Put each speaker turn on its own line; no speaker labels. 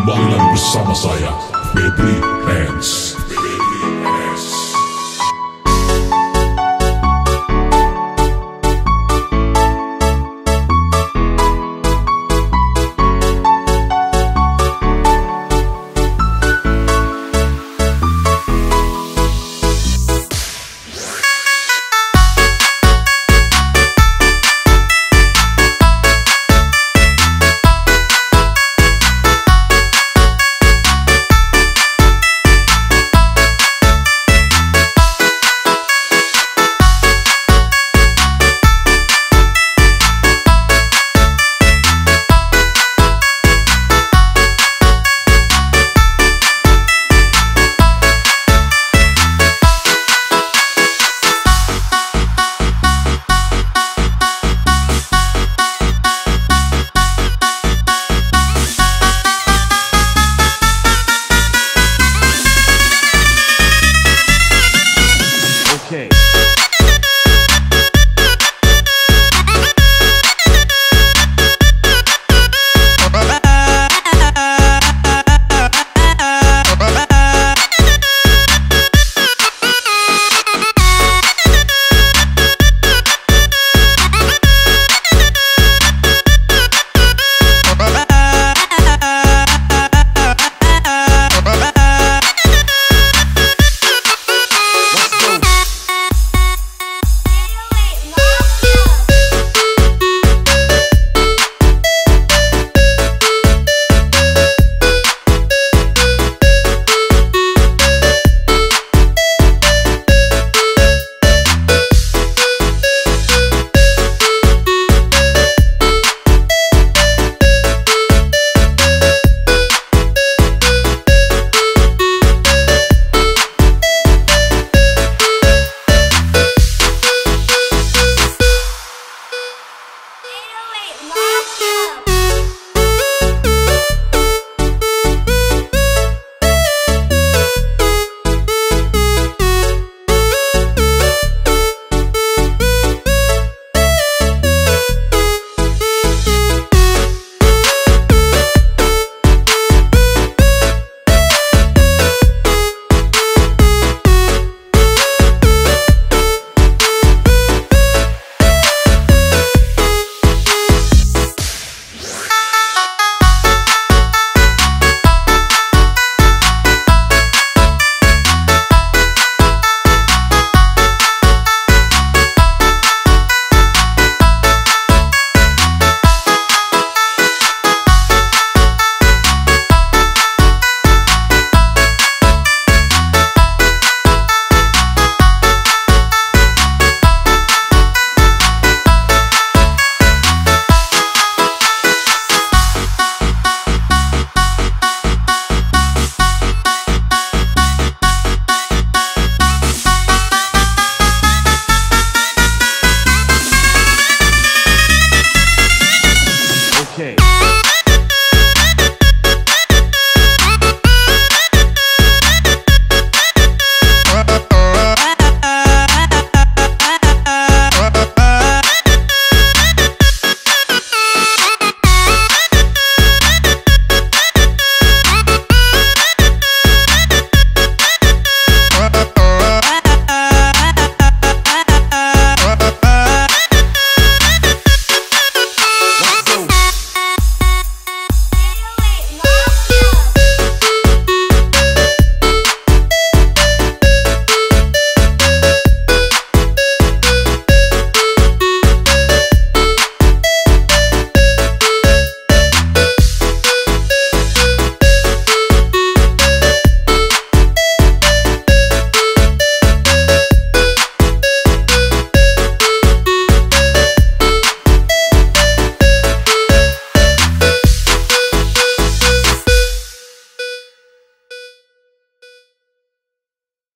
Kembali lagi bersama saya Baby Hands.